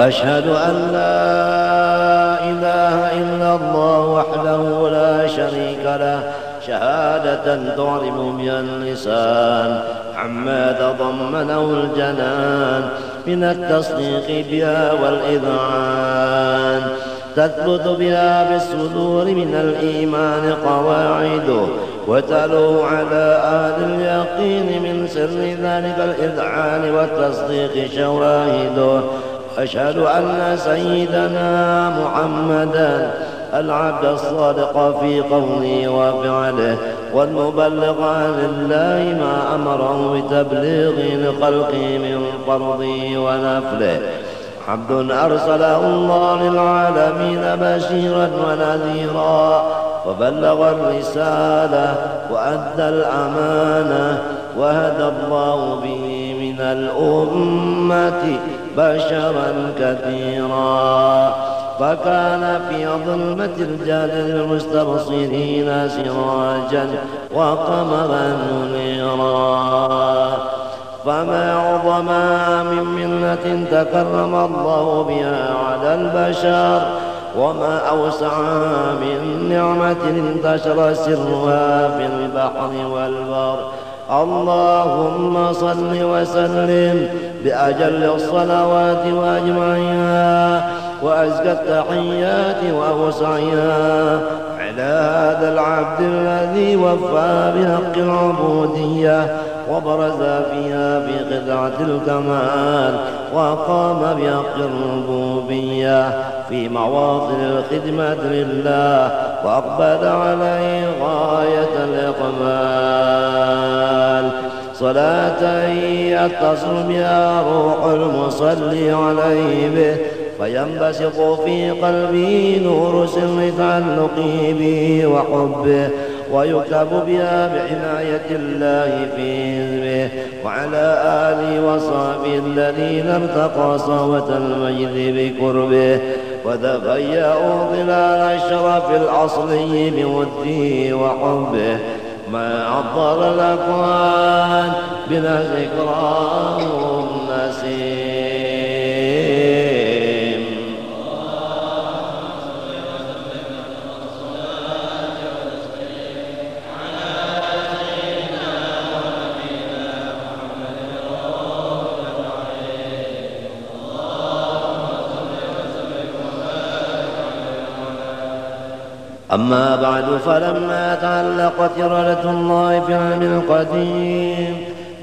وأشهد أن لا إله إلا الله وحده لا شريك له شهادة تعرف بها اللسان. عما تضمنه الجنان من التصديق بها والإذعان. تثبت بها بالصدور من الإيمان قواعده وتلو على أهل اليقين من سر ذلك الإذعان والتصديق شواهده. أشهد أن سيدنا محمدا العبد الصادق في قوله وفعله والمبلغ عن الله ما أمره بتبليغه لخلقه من فرضه ونفله. عبد أرسله الله للعالمين بشيرا ونذيرا وبلغ الرسالة وأدى الأمانة وهدى الله به من الأمة بشرا كثيرا. فكان في ظلمة الجهل للمستبصرين سراجا وقمرا منيرا. فما عظم من منة تكرم الله بها على البشر وما أوسع من نعمة انتشر سرها في البحر والبر. اللهم صل وسلم بأجل الصلوات وأجمعها وأزكى التحيات وأوسعها على هذا العبد الذي وفى بحق العبودية وبرز فيها في خدعة الكمال وقام بحق الربوبية في مواطن الخدمة لله وأقبل عليه غاية الإقبال. صلاة يتصل بها روح المصلي عليه به فينبسط في قلبه نور سر تعلقه به وحبه. ويكتب بها بعناية الله في حزبه وعلى آله وصحبه الذين ارتقى صوت المجد بقربه وتغيأوا ظلال الشرف الأصلي بوده وحبه ما عطر الأكوان بلا ذكراه أما بعد فلما تعلقت إرادة الله في العلم القديم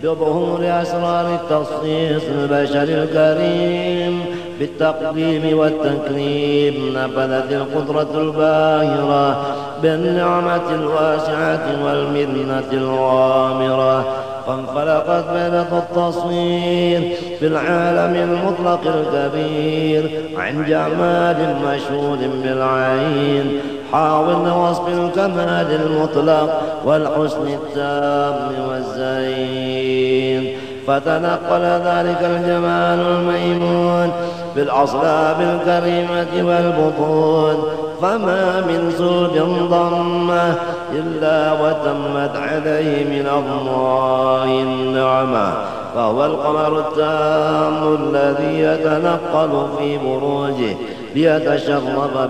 بظهور أسرار التصخيص البشر الكريم بالتقديم والتكريم نفذت القدرة الباهرة بالنعمة الواسعة والمنة الغامرة فانفلقت بينة التصوير في العالم المطلق الكبير عن جمال مشهود بالعين. حاول وصف الكمال المطلق والحسن التام والزين. فتنقل ذلك الجمال الميمون بالأصلاب الكريمة والبطون. فما من زوج ضمه إلا وتمت عليه من الله النعمة فهو القمر التام الذي يتنقل في بروجه. ليتشرف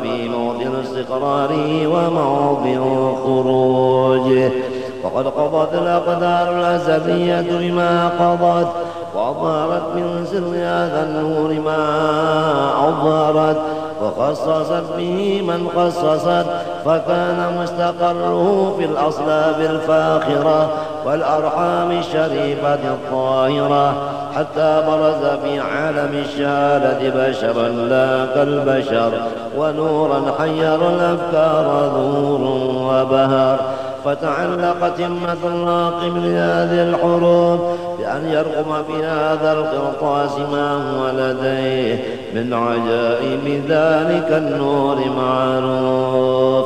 به موطن استقراره وموضع خروجه. وقد قضت الأقدار الأزلية بما قضت وأظهرت من سر هذا النور ما أظهرت. وخصصت به من خصصت فكان مستقره في الأصلاب الفاخرة والأرحام الشريفة الطاهرة. حتى برز في عالم الشهادة بشرا لا كالبشر ونورا حير الأفكار نور وبهر فتعلقت همة الراقب لهذه الحروف بأن يرقم في هذا القرطاس ما هو لديه من عجائب ذلك النور معروف.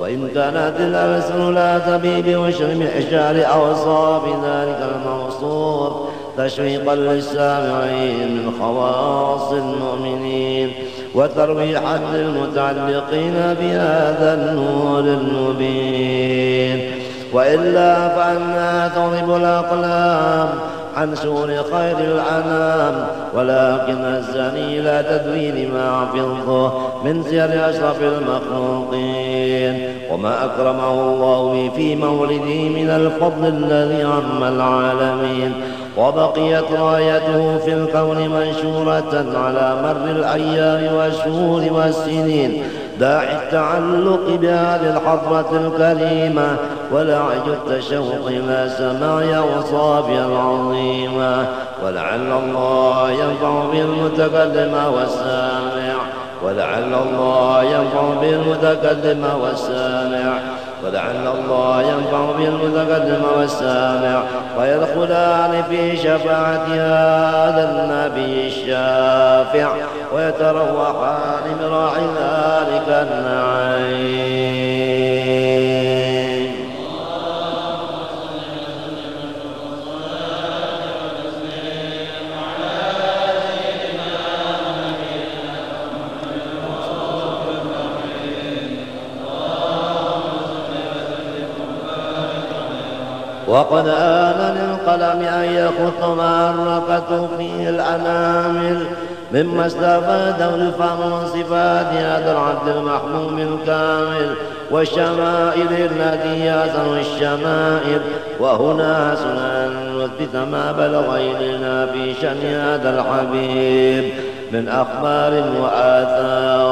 وإن كانت الألسن لا تبي بوشر محشار أوصاف ذلك الموصوف تشويقا للسامعين من خواص المؤمنين وترويحا للمتعلقين بهذا النور المبين. وإلا فأنا تضرب الأقلام عن سور خير الأنام ولكن الزني لا تدري لما حفظه من سير أشرف المخلوقين. وما أكرمه الله في مولده من الفضل الذي عم العالمين. وبقيت رايته في الكون منشورة على مر الأيام والشهور والسنين. داعي التعلق بهذه الحضرة الكريمة ولعج التشوق إلى سماع أوصافها العظيمة. ولعل الله ينفع بالمتكلم والسامع. ولعل الله ينفع بالمتكلم والسامع. ولعل الله ينفع بالمتقدم والسامع ويدخلان في شفاعة هذا النبي الشافع ويتروحان براعي ذلك النعيم. وقد آن للقلم أن يخط ما أرقته فيه الأنامل مما استفاده الفهم من صفات هذا العبد المحموم الكامل والشمائل التي يأثر الشمائل وهنا حسن نثبت ما بلغ إلينا في شأن هذا الحبيب من أخبار وآثار.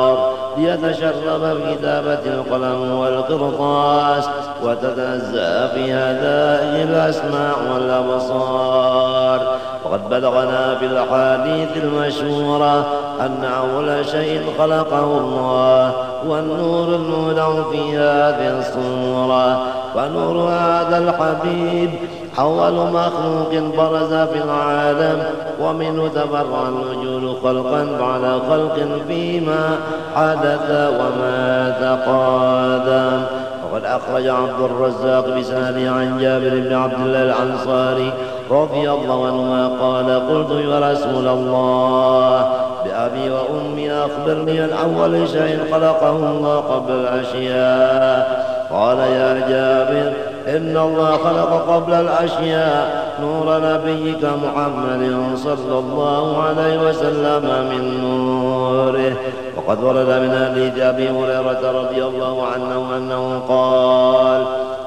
ليتشرب بكتابة القلم والقرطاس وتتنزه في هذه الأسماع والأبصار. وقد بلغنا في الأحاديث المشهورة أن أول شيء خلقه الله والنور المولع في هذه الصورة. ونور هذا الحبيب أول مخلوق برز في العالم ومنه تبرع الوجود خلقا بعد خلق فيما حدث وما تقادم وقد أخرج عبد الرزاق بسنده عن جابر بن عبد الله الأنصاري رضي الله عنهما قال قلت يا رسول الله بأبي وأمي أخبرني عن أول شيء خلقه الله قبل الأشياء. قال يا جابر إن الله خلق قبل الأشياء نور نبيك محمد صلى الله عليه وسلم من نوره. وقد ورد من حديث أبي هريرة رضي الله عنه أنه قال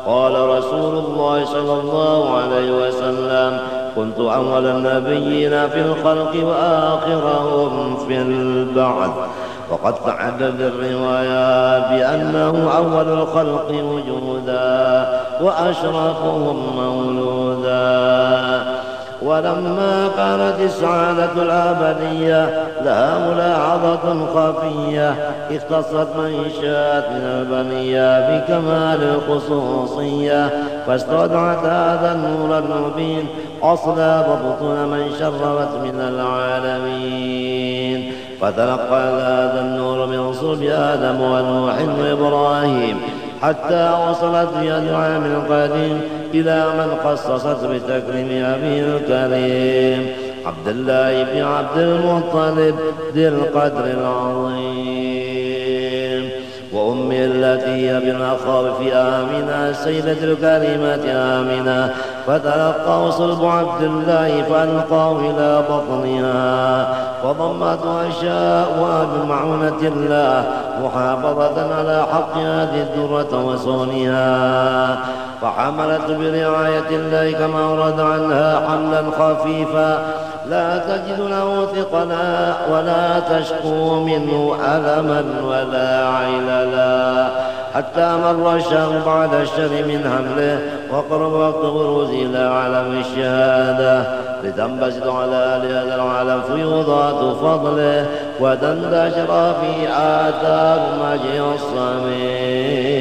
قال رسول الله صلى الله عليه وسلم كنت أول النبيين في الخلق وآخرهم في البعث وقد تعدد الروايات بأنه أول الخلق وجودا. وأشرفهم مولودا. ولما كانت السعادة الأبدية لها ملاحظة خفية اختصت من شاءت من البنية بكمال الخصوصية فاستودعت هذا النور المبين أصلاب بطون من شرفت من العالمين. فتلقى هذا النور من صلب آدم ونوح وإبراهيم حتى وصلت في العام القديم إلى من خصصت بتكريم أبيه الكريم. عبد الله بن عبد المطلب ذي القدر العظيم. التي هي بالمخاوف آمنة السيدة الكريمة آمنة فتلقاه صلب عبد الله فألقاه إلى بطنها. فضمته أشياء بمعونة الله محافظة على حق هذه الدرة وصونها. فحملت برعاية الله كما ورد عنها حملا خفيفا. لا تجد له ثقلا ولا تشكو منه ألما ولا عللا حتى مر الشهر بعد الشر من حمله وقرب وقت بروز إلى علم الشهادة. لتنبسط على هذا العالم فيوضات فضله وتنتشر في آثار مجيء الصميم